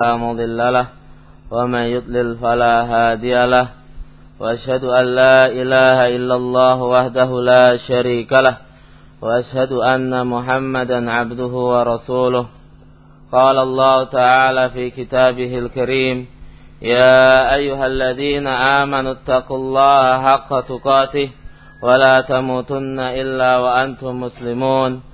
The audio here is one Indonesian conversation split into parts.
لا مضل له ومن يضلل فلا هادي له. وأشهد أن لا إله إلا الله وحده لا شريك له. وأشهد أن محمدا عبده ورسوله. قال الله تعالى في كتابه الكريم يا أيها الذين آمنوا اتقوا الله حق تقاته ولا تموتن إلا وأنتم مسلمون.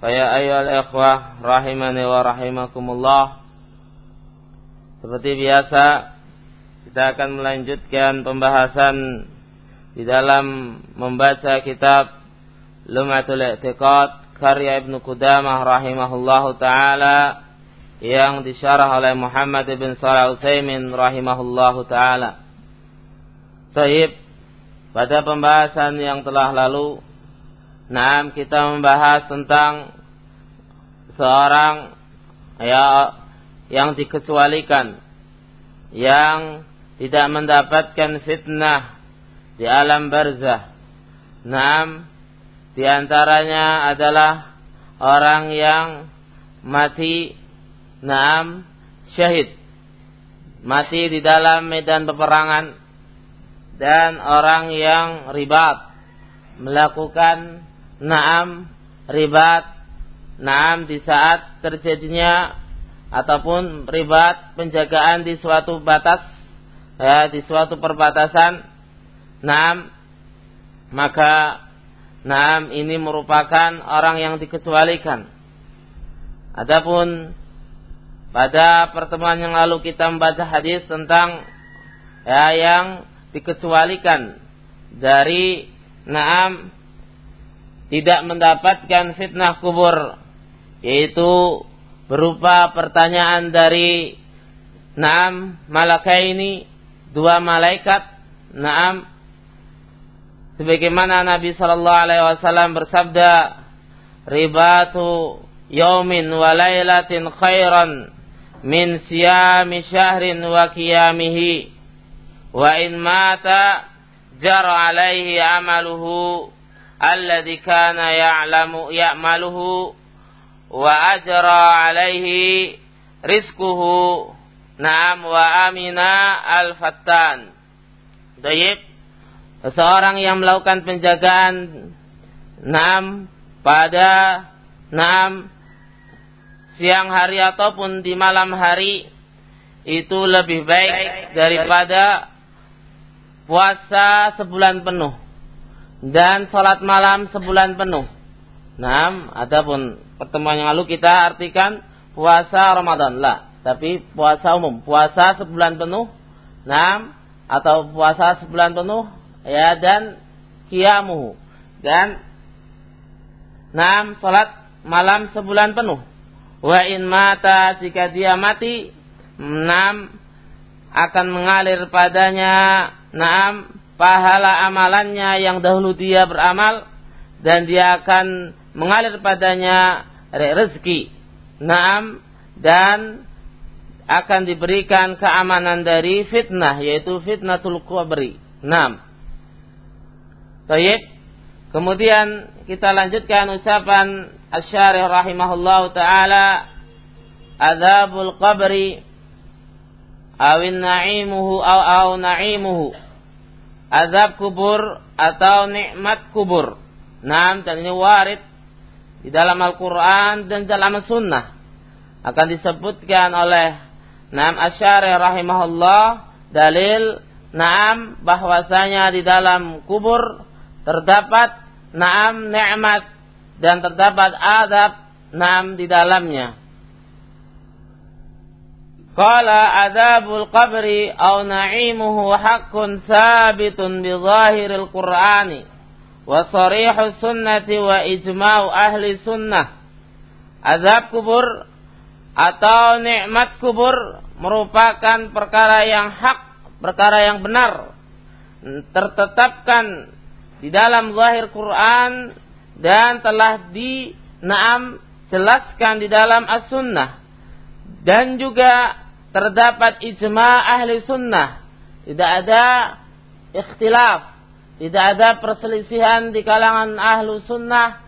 Faya ayyuhal ikhwah rahimani wa rahimakumullah. Seperti biasa kita akan melanjutkan pembahasan di dalam membaca kitab Lumatul I'tiqad karya Ibnu Qudamah rahimahullahu taala yang disyarah oleh Muhammad bin Shalih Utsaimin rahimahullahu taala. Taib pada pembahasan yang telah lalu Nah, kita membahas tentang seorang ya yang dikecualikan yang tidak mendapatkan fitnah di alam barzah. Naam di antaranya adalah orang yang mati naam syahid mati di dalam medan peperangan dan orang yang ribat melakukan naam ribat. Naam di saat terjadinya ataupun ribat penjagaan di suatu batas ya di suatu perbatasan. Naam maka naam ini merupakan orang yang dikecualikan. Adapun pada pertemuan yang lalu kita membaca hadis tentang ya yang dikecualikan dari naam tidak mendapatkan fitnah kubur yaitu berupa pertanyaan dari Naam malakaini dua malaikat Naam. Sebagaimana Nabi sallallahu alaihi wasallam bersabda ribatu yaumin wa lailatin khairan min siyami syahrin wa qiyamihi wa in mata jara alaihi amaluhu alladhi kana ya'lamu ya'maluhu wa ajra alaihi rizquhu na'am wa amina al-fattan. Dayib. Seseorang yang melakukan penjagaan na'am pada na'am siang hari ataupun di malam hari itu lebih baik daripada puasa sebulan penuh dan sholat malam sebulan penuh. Nah, adapun pertemuan yang lalu kita artikan puasa Ramadan lah, tapi puasa umum, puasa sebulan penuh, nah, atau puasa sebulan penuh, ya dan kiamu dan enam sholat malam sebulan penuh. Wa in mata jika dia mati, enam akan mengalir padanya, enam pahala amalannya yang dahulu dia beramal dan dia akan mengalir padanya rezeki. Naam dan akan diberikan keamanan dari fitnah yaitu fitnatul kubri. Naam. Baik. Kemudian kita lanjutkan ucapan Asy-Syarih taala Adzabul qabri awin na'imuhu aw aw na'imuhu azab kubur atau nikmat kubur. Nah, dan ini warid di dalam Al-Quran dan dalam Sunnah akan disebutkan oleh Naam Asyari rahimahullah dalil naam bahwasanya di dalam kubur terdapat naam nikmat dan terdapat adab naam di dalamnya. Qala adabul qabri aw na'imuhu haqqun sabitun bi zahiril Qur'ani wa sarihus sunnati wa ijma'u ahli sunnah. Azab kubur atau nikmat kubur merupakan perkara yang hak, perkara yang benar, tertetapkan di dalam zahir Quran dan telah di naam jelaskan di dalam as-sunnah dan juga terdapat ijma ahli sunnah tidak ada ikhtilaf tidak ada perselisihan di kalangan ahlu sunnah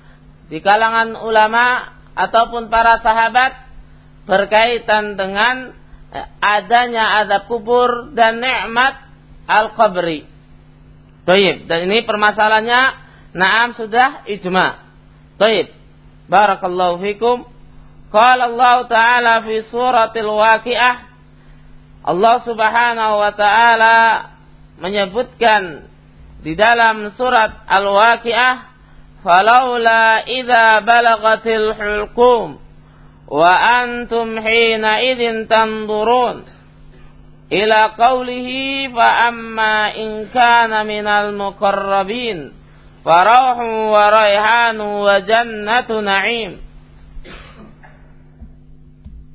di kalangan ulama ataupun para sahabat berkaitan dengan adanya adab kubur dan nikmat al-qabri Taib. Dan ini permasalahannya Naam sudah ijma. Taib. Barakallahu fikum. Qala Allah Ta'ala fi suratil waqi'ah. Allah Subhanahu wa taala menyebutkan di dalam surat Al-Waqi'ah, "Falaula idza balagatil hulqum wa antum hina idzin tanzurun." ila qawlihi fa amma in kana minal muqarrabin farauhu wa raihanu wa jannatu na'im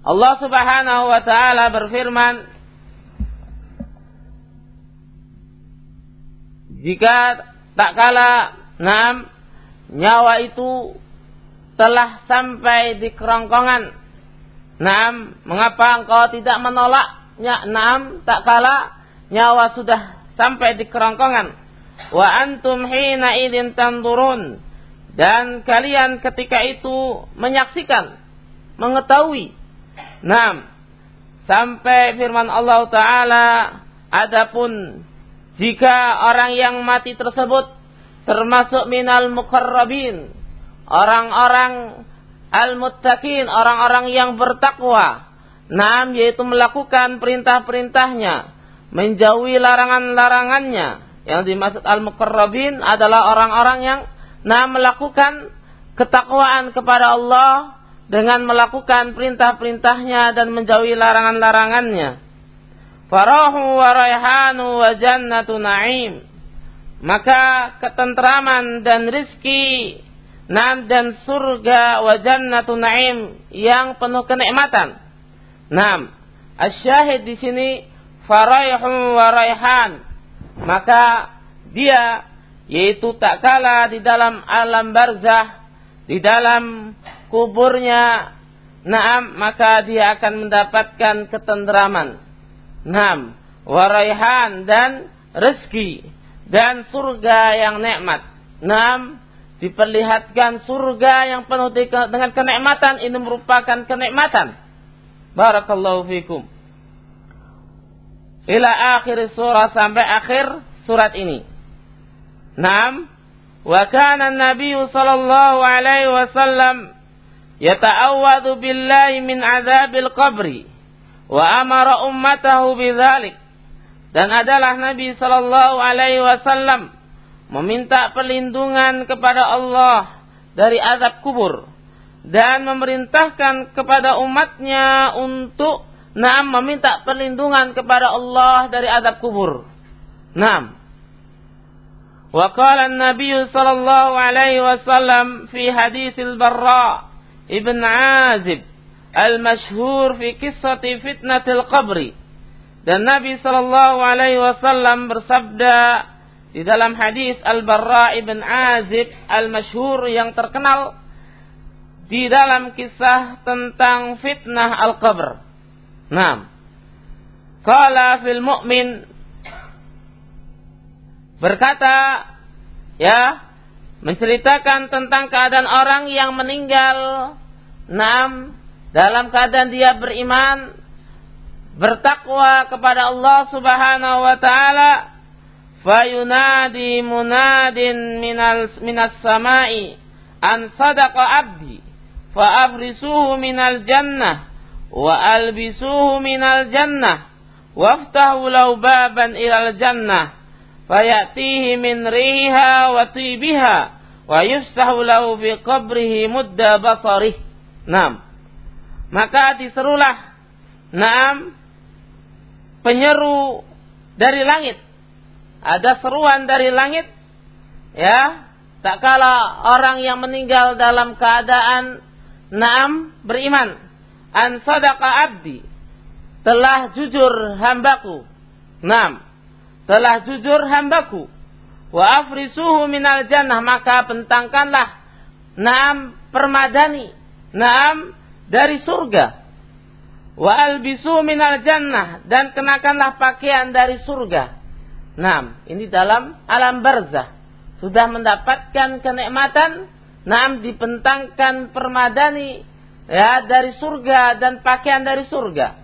Allah Subhanahu wa taala berfirman Jika tak kala enam nyawa itu telah sampai di kerongkongan Naam, mengapa engkau tidak menolak? Enam tak kala nyawa sudah sampai di kerongkongan. Wa antum hina idin tanzurun dan kalian ketika itu menyaksikan mengetahui enam sampai firman Allah taala adapun jika orang yang mati tersebut termasuk minal mukarrabin orang-orang al-muttaqin orang-orang yang bertakwa Naam yaitu melakukan perintah-perintahnya, menjauhi larangan-larangannya. Yang dimaksud al-muqarrabin adalah orang-orang yang naam melakukan ketakwaan kepada Allah dengan melakukan perintah-perintahnya dan menjauhi larangan-larangannya. Farahu wa raihanu wa jannatu na'im. Maka ketentraman dan rizki nam dan surga wa jannatu na'im yang penuh kenikmatan Naam. Asyahid di sini faraihun wa raihan. Maka dia yaitu tak kala di dalam alam barzah, di dalam kuburnya, naam, maka dia akan mendapatkan ketentraman. Naam, waraihan dan rezeki dan surga yang nikmat. Naam, diperlihatkan surga yang penuh dengan kenikmatan ini merupakan kenikmatan Barakallahu fikum. Ila akhir surah sampai akhir surat ini. Naam. Wa kana Nabi sallallahu alaihi wasallam yata'awwadu billahi min adzabil qabri wa amara ummatahu bidzalik. Dan adalah Nabi sallallahu alaihi wasallam meminta perlindungan kepada Allah dari azab kubur dan memerintahkan kepada umatnya untuk Naam meminta perlindungan kepada Allah dari adab kubur. Naam. Wa qala an-nabiy sallallahu alaihi wasallam fi hadits al-Barra ibn Azib al-mashhur fi qissati fitnatil qabri. Dan Nabi sallallahu alaihi wasallam bersabda di dalam hadis Al-Barra ibn Azib al-mashhur yang terkenal di dalam kisah tentang fitnah al-qabr. Nah, Qala fil mu'min berkata ya menceritakan tentang keadaan orang yang meninggal. Enam dalam keadaan dia beriman bertakwa kepada Allah Subhanahu wa taala fayunadi munadin minal minas samai an sadaqa abdi fa afrisuhu minal jannah wa albisuhu minal jannah waftahu lahu baban ilal jannah fayatihi min riha wa tibiha wa yufsahu lahu fi qabrihi mudda basarih. Naam. Maka diserulah Naam penyeru dari langit. Ada seruan dari langit ya, tak kala orang yang meninggal dalam keadaan Naam beriman. An sadaqa abdi. Telah jujur hambaku. Naam telah jujur hambaku. Wa afrisuhu minal jannah. Maka bentangkanlah. Naam permadani. Naam dari surga. Wa albisu minal jannah. Dan kenakanlah pakaian dari surga. Naam. Ini dalam alam barzah. Sudah mendapatkan kenikmatan. Naam dipentangkan permadani. Ya dari surga dan pakaian dari surga.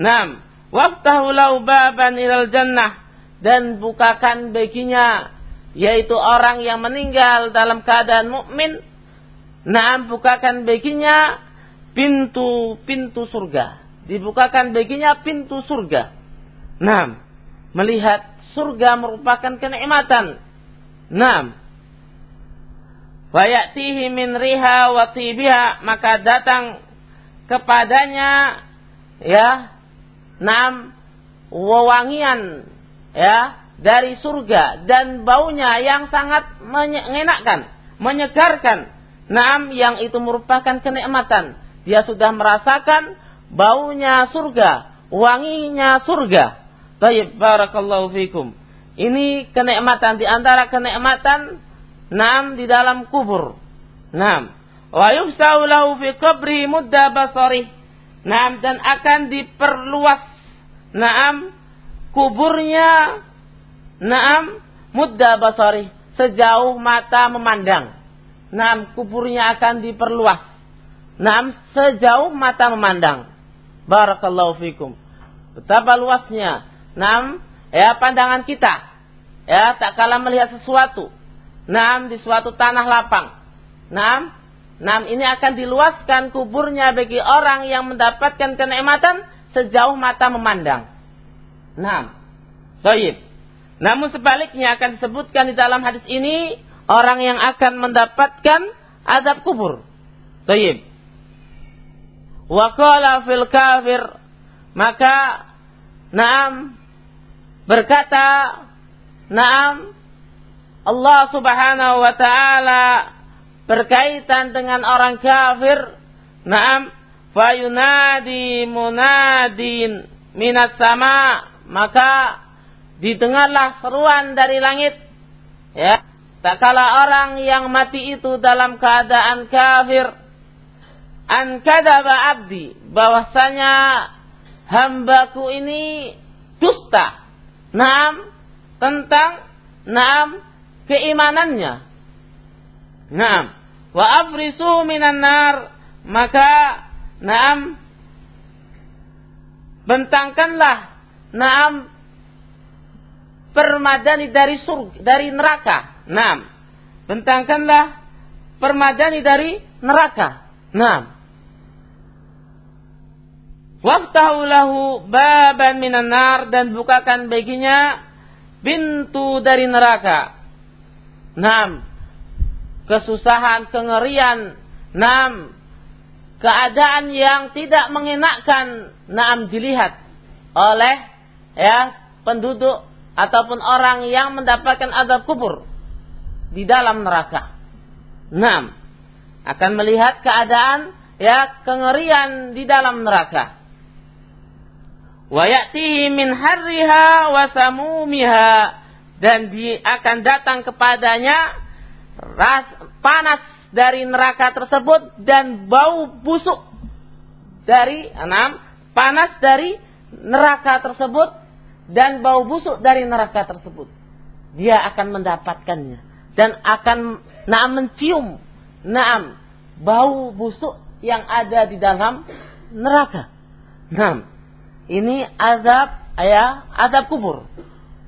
Naam. Waftahu lau baban ilal jannah dan bukakan baginya yaitu orang yang meninggal dalam keadaan mukmin. Nah bukakan baginya pintu-pintu surga. Dibukakan baginya pintu surga. Nah melihat surga merupakan kenikmatan. Nah wayatihi min riha wa tibiha maka datang kepadanya ya nam wewangian ya dari surga dan baunya yang sangat menyenangkan, menyegarkan. Naam yang itu merupakan kenikmatan. Dia sudah merasakan baunya surga, wanginya surga. Baik, barakallahu fikum. Ini kenikmatan di antara kenikmatan naam di dalam kubur. Naam. Wa yufsau lahu fi qabri mudda basarih. Naam dan akan diperluas naam kuburnya naam mudda basari sejauh mata memandang. Naam kuburnya akan diperluas. Naam sejauh mata memandang. Barakallahu fikum. Betapa luasnya. Naam ya pandangan kita. Ya tak kalah melihat sesuatu. Naam di suatu tanah lapang. Naam Naam ini akan diluaskan kuburnya bagi orang yang mendapatkan kenikmatan sejauh mata memandang. Nah, Baik. Namun sebaliknya akan disebutkan di dalam hadis ini orang yang akan mendapatkan azab kubur. Baik. Wa qala fil kafir maka Naam berkata Naam Allah Subhanahu wa taala berkaitan dengan orang kafir Naam fayunadi munadin minas sama maka didengarlah seruan dari langit. Ya tak kala orang yang mati itu dalam keadaan kafir. An kadaba abdi bahwasanya hambaku ini dusta. Naam tentang naam keimanannya. Naam. Wa afrisu minan nar maka naam bentangkanlah naam permadani dari surga, dari neraka. Naam. Bentangkanlah permadani dari neraka. Naam. Waftahu lahu baban minan nar dan bukakan baginya pintu dari neraka. Naam. Kesusahan, kengerian, naam. Keadaan yang tidak mengenakkan, naam dilihat oleh ya penduduk ataupun orang yang mendapatkan azab kubur di dalam neraka. Enam akan melihat keadaan ya kengerian di dalam neraka. Wa ya'tihi min harriha wa samumiha dan dia akan datang kepadanya ras, panas dari neraka tersebut dan bau busuk dari enam panas dari neraka tersebut dan bau busuk dari neraka tersebut. Dia akan mendapatkannya dan akan naam mencium naam bau busuk yang ada di dalam neraka. Naam. Ini azab ya, azab kubur.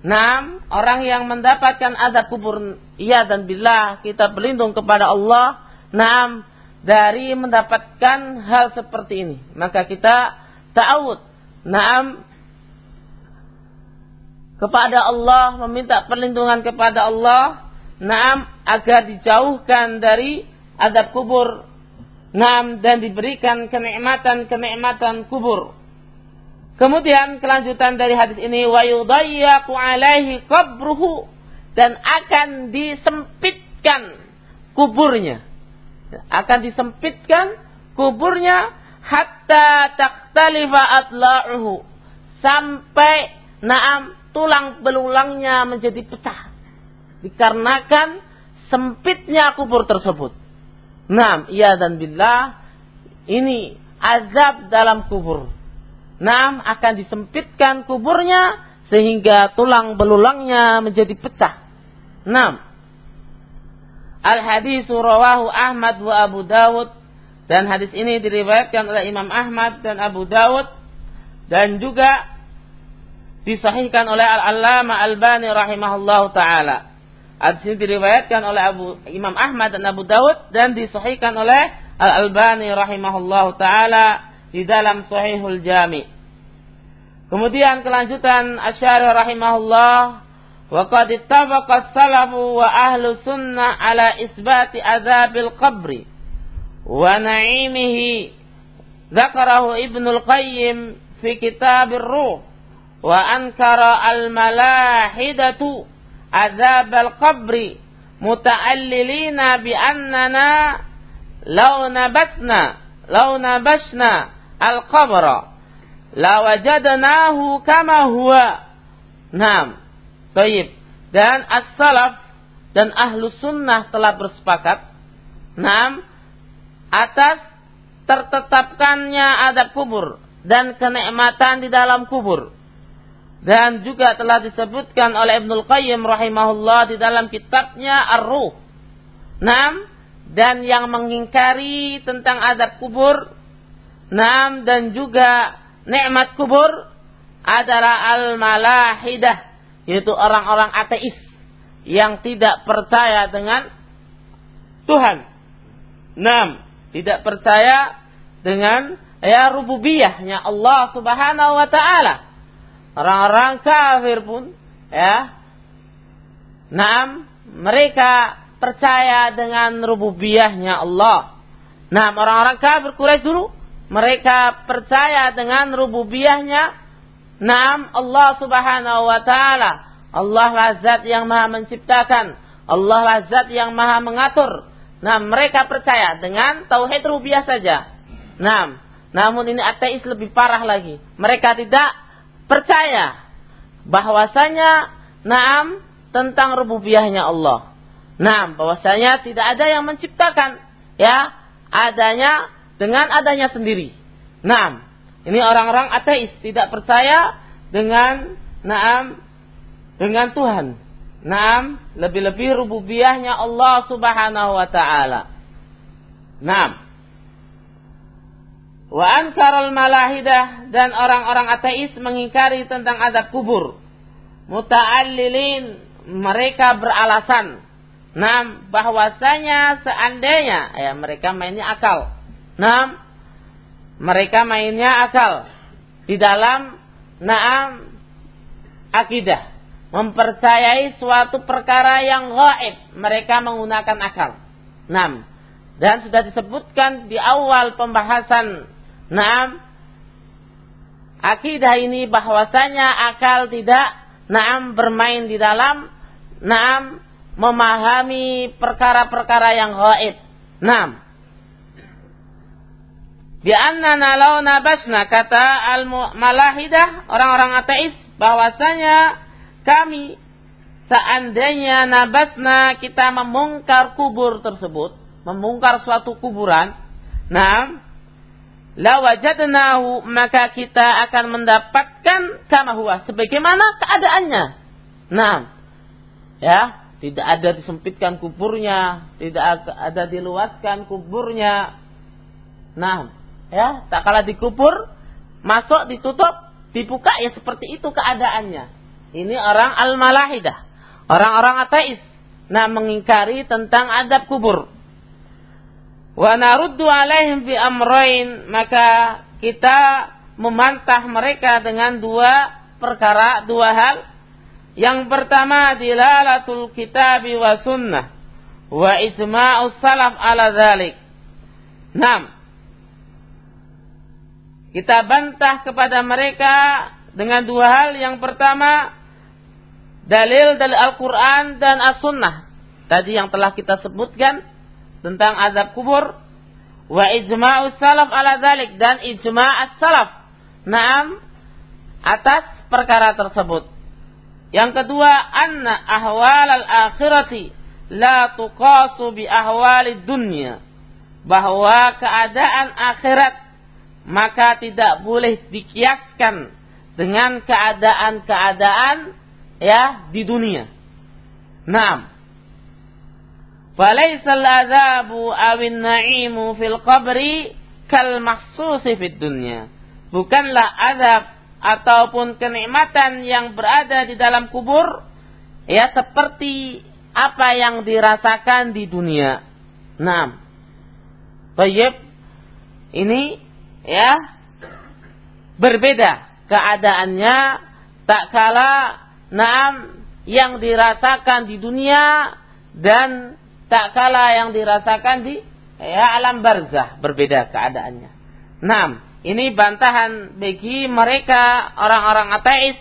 Naam, orang yang mendapatkan azab kubur, iya dan bila kita berlindung kepada Allah, naam dari mendapatkan hal seperti ini. Maka kita ta'awud Naam kepada Allah, meminta perlindungan kepada Allah, naam agar dijauhkan dari adab kubur, naam dan diberikan kenikmatan-kenikmatan kubur. Kemudian kelanjutan dari hadis ini wa yudayyaku alaihi qabruhu dan akan disempitkan kuburnya. Akan disempitkan kuburnya hatta taktalifa atla'uhu sampai naam tulang belulangnya menjadi pecah dikarenakan sempitnya kubur tersebut. Naam, iya dan billah ini azab dalam kubur. Naam akan disempitkan kuburnya sehingga tulang belulangnya menjadi pecah. Naam. Al hadis rawahu Ahmad wa Abu Dawud dan hadis ini diriwayatkan oleh Imam Ahmad dan Abu Dawud dan juga disahihkan oleh Al-Allamah Al-Bani rahimahullahu taala. Hadis ini diriwayatkan oleh Abu Imam Ahmad dan Abu Dawud dan disahihkan oleh Al-Albani rahimahullahu taala di dalam Sahihul Jami. Kemudian kelanjutan Asy'ari rahimahullah wa qad ittafaqa salafu wa ahlu sunnah ala isbati azabil qabri wa na'imihi dzakarahu Ibnu Al-Qayyim fi Kitab Ar-Ruh wa ankara al-malahidatu azab al-qabri muta'allilina bi annana law nabatna law nabashna al-qabra la wajadnahu kama huwa Naam. Baik. Dan as-salaf dan ahlu sunnah telah bersepakat. Naam. Atas tertetapkannya adab kubur dan kenikmatan di dalam kubur dan juga telah disebutkan oleh Ibnul Qayyim rahimahullah di dalam kitabnya Ar-Ruh. Nam dan yang mengingkari tentang adab kubur, nam dan juga nikmat kubur adalah al-malahidah, yaitu orang-orang ateis yang tidak percaya dengan Tuhan. Nam, tidak percaya dengan ya rububiyahnya Allah Subhanahu wa taala orang-orang kafir pun ya Naam, mereka percaya dengan rububiyahnya Allah. Nah, orang-orang kafir Quraisy dulu mereka percaya dengan rububiyahnya Naam Allah Subhanahu wa taala. Allah lah zat yang Maha menciptakan, Allah lah zat yang Maha mengatur. Nah, mereka percaya dengan tauhid rububiyah saja. Nah, namun ini ateis lebih parah lagi. Mereka tidak percaya bahwasanya naam tentang rububiyahnya Allah. Naam, bahwasanya tidak ada yang menciptakan ya, adanya dengan adanya sendiri. Naam, ini orang-orang ateis tidak percaya dengan naam dengan Tuhan. Naam, lebih-lebih rububiyahnya Allah Subhanahu wa taala. Naam. Wa ankaral malahidah dan orang-orang ateis mengingkari tentang adab kubur. Muta'allilin mereka beralasan Nam bahwasanya seandainya ya mereka mainnya akal. Nam mereka mainnya akal di dalam naam akidah mempercayai suatu perkara yang gaib mereka menggunakan akal. Nam dan sudah disebutkan di awal pembahasan Naam. Akidah ini bahwasanya akal tidak naam bermain di dalam naam memahami perkara-perkara yang gaib. Naam. Di annana law nabasna kata al-malahidah orang-orang ateis bahwasanya kami seandainya nabasna kita membongkar kubur tersebut, membongkar suatu kuburan, nah lawajadnahu maka kita akan mendapatkan kama huwa sebagaimana keadaannya. Nah, ya, tidak ada disempitkan kuburnya, tidak ada diluaskan kuburnya. Nah, ya, tak kala dikubur, masuk ditutup, dibuka ya seperti itu keadaannya. Ini orang al-malahidah, orang-orang ateis. Nah, mengingkari tentang adab kubur. Wa naruddu alaihim bi amrain maka kita memantah mereka dengan dua perkara, dua hal. Yang pertama dilalatul kitabi wa sunnah wa ijma'us salaf ala dhalik. Enam. Kita bantah kepada mereka dengan dua hal. Yang pertama, dalil dari Al-Quran dan As-Sunnah. Tadi yang telah kita sebutkan tentang azab kubur. Wa ijma'us salaf ala dhalik. Dan ijma' salaf Naam atas perkara tersebut. Yang kedua, anna ahwal al-akhirati la tuqasu bi ahwalid dunya. Bahwa keadaan akhirat maka tidak boleh dikiaskan dengan keadaan-keadaan ya di dunia. Naam. Falaysa al-adzabu awin na'imu fil qabri kal mahsusi bukanlah azab ataupun kenikmatan yang berada di dalam kubur ya seperti apa yang dirasakan di dunia. Nah, Tayyib ini ya berbeda keadaannya tak kala naam yang dirasakan di dunia dan tak kala yang dirasakan di ya alam barzah berbeda keadaannya. Naam, ini bantahan bagi mereka orang-orang ateis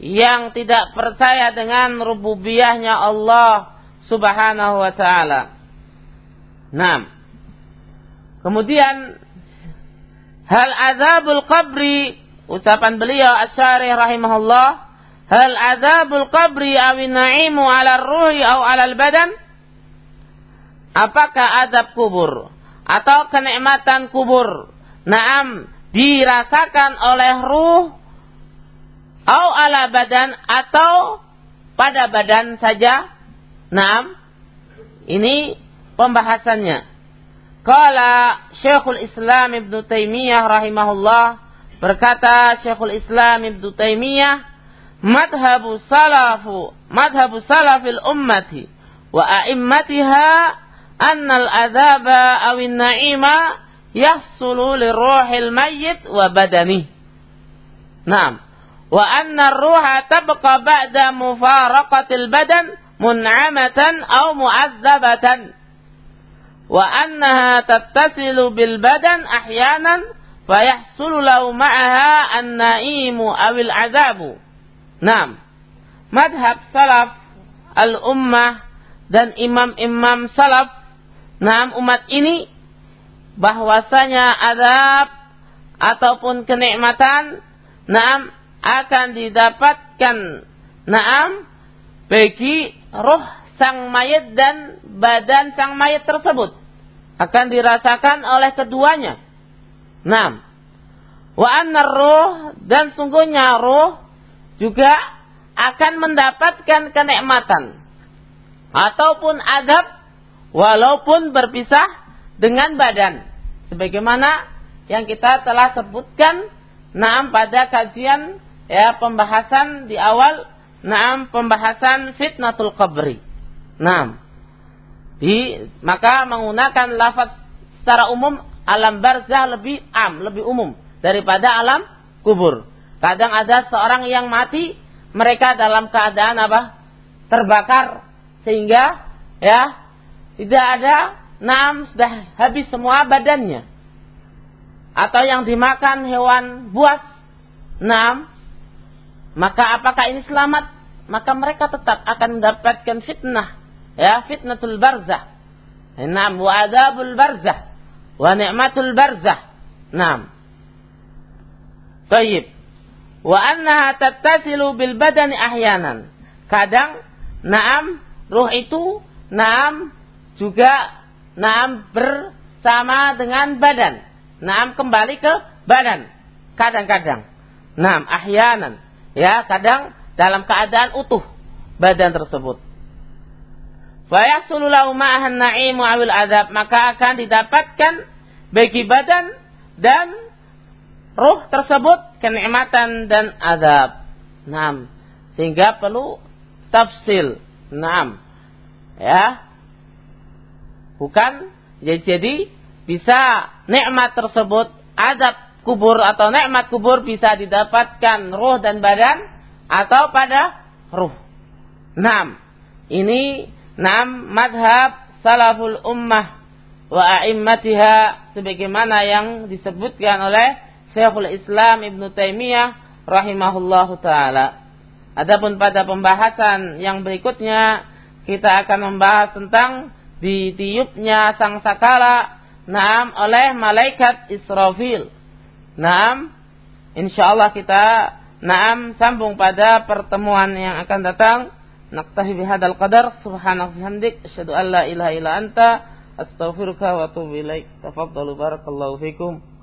yang tidak percaya dengan rububiyahnya Allah Subhanahu wa taala. Nah, kemudian hal azabul qabri ucapan beliau Asy'ari rahimahullah hal azabul qabri awin na'imu 'ala ruhi atau 'ala badan apakah azab kubur atau kenikmatan kubur Naam dirasakan oleh ruh atau ala badan atau pada badan saja. Naam. Ini pembahasannya. Kala Syekhul Islam Ibn Taimiyah rahimahullah berkata Syekhul Islam Ibn Taimiyah madhabu salafu madhabu salafil ummati wa a'immatiha annal adzaba awin na'ima yahsulu liruhil mayyit wa badani. Naam. Wa anna ruha tabqa ba'da mufaraqatil badan mun'amatan aw mu'azzabatan. Wa annaha tattasilu bil badan ahyanan fayahsulu lahu ma'aha an-na'imu awil azabu. Naam. Madhab salaf al-ummah dan imam-imam salaf Naam umat ini bahwasanya adab ataupun kenikmatan naam akan didapatkan naam bagi roh sang mayat dan badan sang mayat tersebut akan dirasakan oleh keduanya. Naam. Wa anna roh dan sungguhnya roh juga akan mendapatkan kenikmatan ataupun adab walaupun berpisah dengan badan. Sebagaimana yang kita telah sebutkan naam pada kajian ya pembahasan di awal naam pembahasan fitnatul qabri. Naam. Di maka menggunakan lafaz secara umum alam barzah lebih am, lebih umum daripada alam kubur. Kadang ada seorang yang mati mereka dalam keadaan apa? terbakar sehingga ya tidak ada Nam sudah habis semua badannya. Atau yang dimakan hewan buas. Nam. Maka apakah ini selamat? Maka mereka tetap akan mendapatkan fitnah. Ya, fitnatul barzah. Nam wa adabul barzah. Wa ni'matul barzah. Nam. Tayyib. Wa annaha tattasilu bil badani ahyanan. Kadang, naam, ruh itu, naam, juga Naam bersama dengan badan. Naam kembali ke badan. Kadang-kadang. Naam ahyanan. Ya, kadang dalam keadaan utuh badan tersebut. Fayahsulu lahu ma'ahan na'imu awil azab. Maka akan didapatkan bagi badan dan ruh tersebut kenikmatan dan azab. Naam. Sehingga perlu tafsil. Naam. Ya, Bukan ya, jadi bisa nikmat tersebut adab kubur atau nikmat kubur bisa didapatkan roh dan badan atau pada ruh. Naam. Ini naam madhab salaful ummah wa a'immatiha sebagaimana yang disebutkan oleh Syekhul Islam Ibn Taimiyah rahimahullahu taala. Adapun pada pembahasan yang berikutnya kita akan membahas tentang ditiupnya sang sakala naam oleh malaikat Israfil. Naam insyaallah kita naam sambung pada pertemuan yang akan datang. Naktahi bihadal qadar subhanahu bihamdik asyhadu an la ilaha illa anta astaghfiruka wa atubu ilaik. Tafaddalu barakallahu fikum.